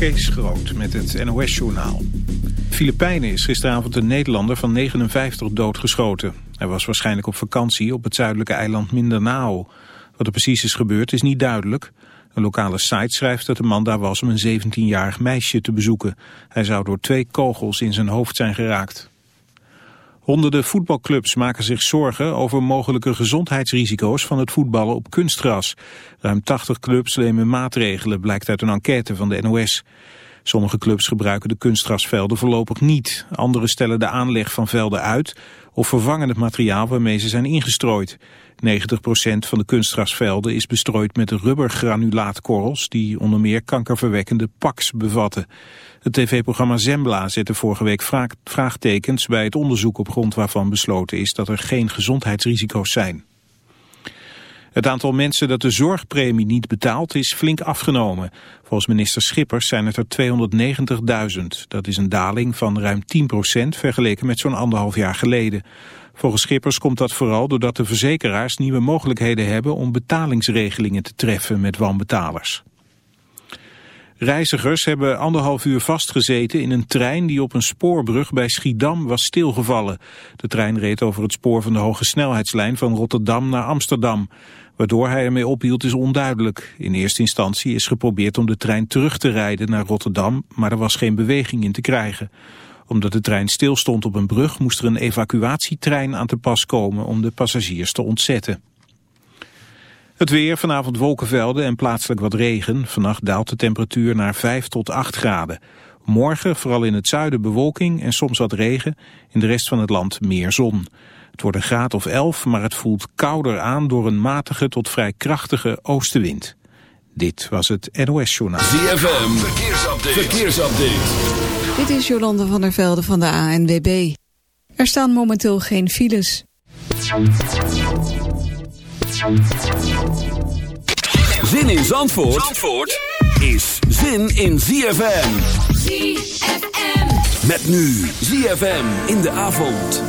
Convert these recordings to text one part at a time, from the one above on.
Kees Groot met het NOS-journaal. Filipijnen is gisteravond een Nederlander van 59 doodgeschoten. Hij was waarschijnlijk op vakantie op het zuidelijke eiland Mindanao. Wat er precies is gebeurd is niet duidelijk. Een lokale site schrijft dat de man daar was om een 17-jarig meisje te bezoeken. Hij zou door twee kogels in zijn hoofd zijn geraakt. Honderden voetbalclubs maken zich zorgen over mogelijke gezondheidsrisico's van het voetballen op kunstgras. Ruim 80 clubs nemen maatregelen, blijkt uit een enquête van de NOS. Sommige clubs gebruiken de kunstgrasvelden voorlopig niet. Anderen stellen de aanleg van velden uit of vervangen het materiaal waarmee ze zijn ingestrooid. 90% van de kunstgrasvelden is bestrooid met rubbergranulaatkorrels die onder meer kankerverwekkende PAX bevatten. Het tv-programma Zembla zette vorige week vraagtekens bij het onderzoek op grond waarvan besloten is dat er geen gezondheidsrisico's zijn. Het aantal mensen dat de zorgpremie niet betaalt is flink afgenomen. Volgens minister Schippers zijn het er 290.000. Dat is een daling van ruim 10% vergeleken met zo'n anderhalf jaar geleden. Volgens Schippers komt dat vooral doordat de verzekeraars nieuwe mogelijkheden hebben om betalingsregelingen te treffen met wanbetalers. Reizigers hebben anderhalf uur vastgezeten in een trein die op een spoorbrug bij Schiedam was stilgevallen. De trein reed over het spoor van de hoge snelheidslijn van Rotterdam naar Amsterdam. Waardoor hij ermee ophield is onduidelijk. In eerste instantie is geprobeerd om de trein terug te rijden naar Rotterdam, maar er was geen beweging in te krijgen. Omdat de trein stilstond op een brug moest er een evacuatietrein aan te pas komen om de passagiers te ontzetten. Het weer, vanavond wolkenvelden en plaatselijk wat regen. Vannacht daalt de temperatuur naar 5 tot 8 graden. Morgen vooral in het zuiden bewolking en soms wat regen. In de rest van het land meer zon. Het wordt een graad of 11, maar het voelt kouder aan door een matige tot vrij krachtige oostenwind. Dit was het NOS Journaal. ZFM, verkeersupdate. verkeersupdate. Dit is Jolande van der Velde van de ANWB. Er staan momenteel geen files. Zin in Zandvoort, Zandvoort is zin in ZFM. ZFM. Met nu ZFM in de avond.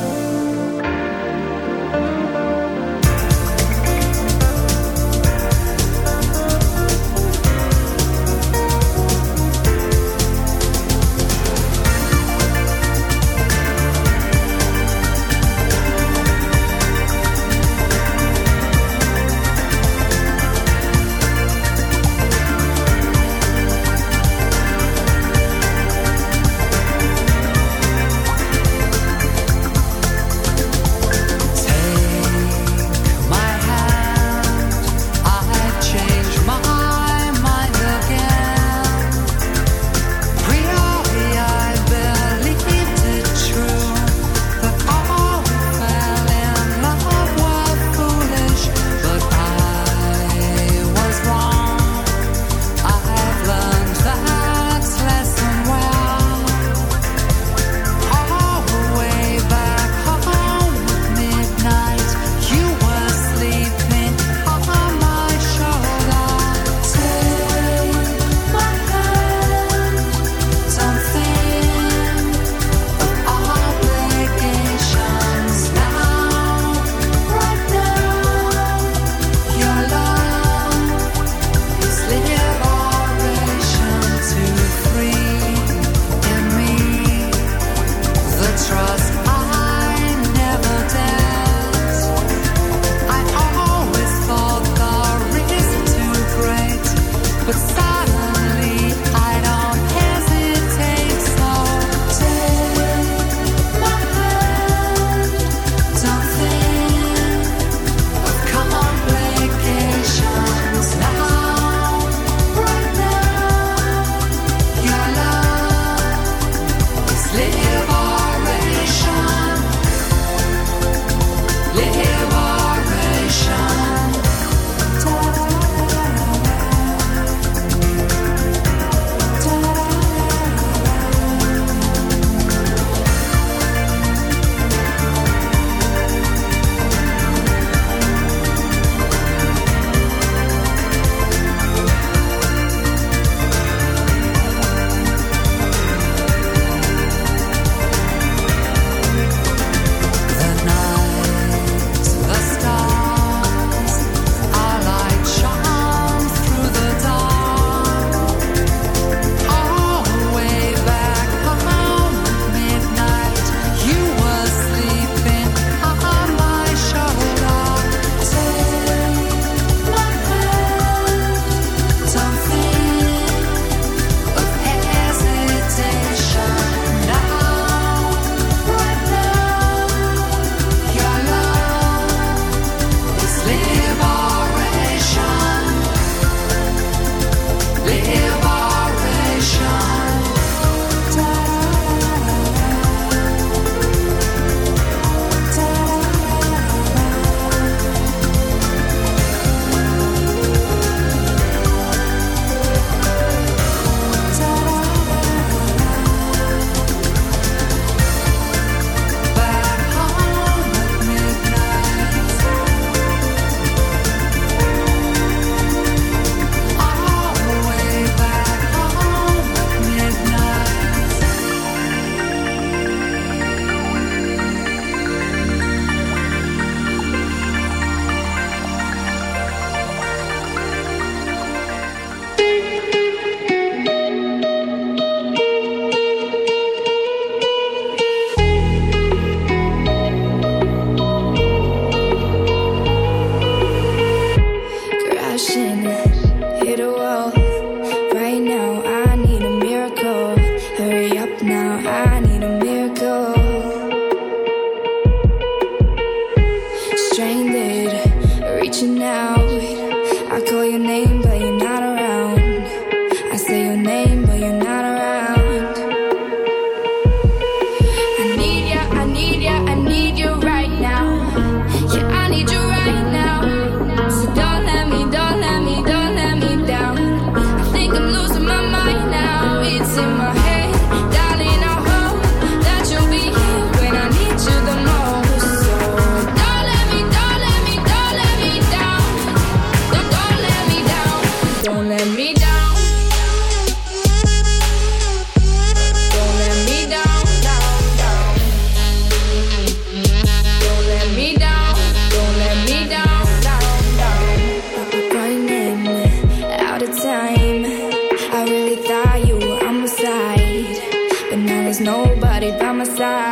really thought you were on my side, but now there's nobody by my side.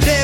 Yeah.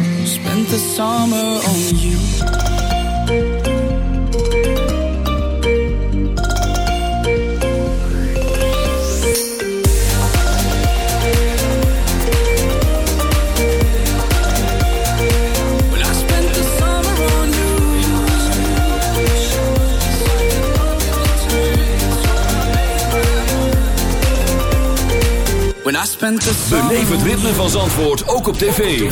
the summer on you. Beleef het ritme van Zandvoort ook op tv.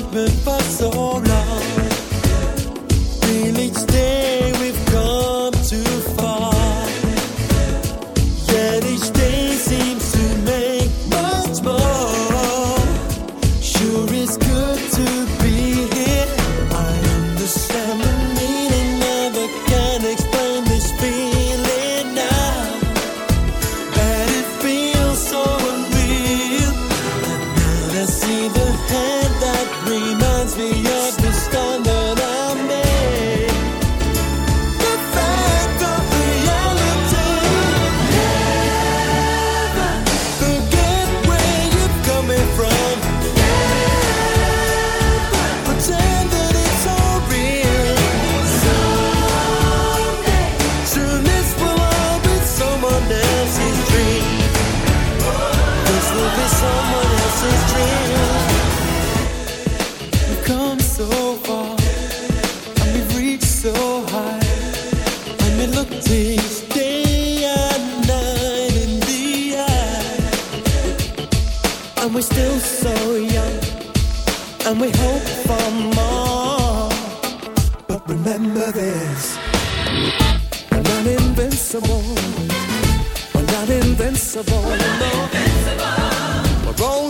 I've been zo. invincible. We're not invincible. We're, not invincible. We're only.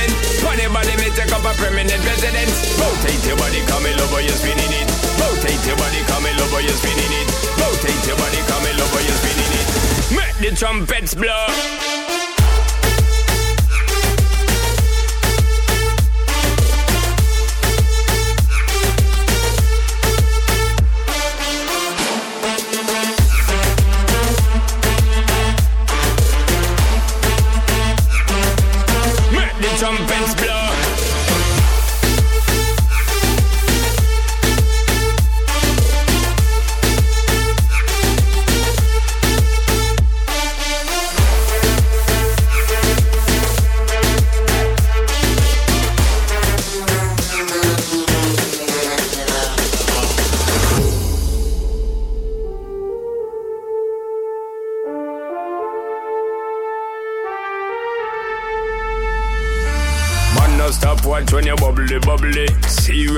take up a permanent residence. Rotate your body, come in love, you're spinning it. Rotate your body, come in love, you're spinning it. Rotate your body, come in love, you're spinning it. Make the trumpets blow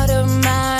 out of my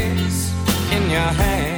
in your hand.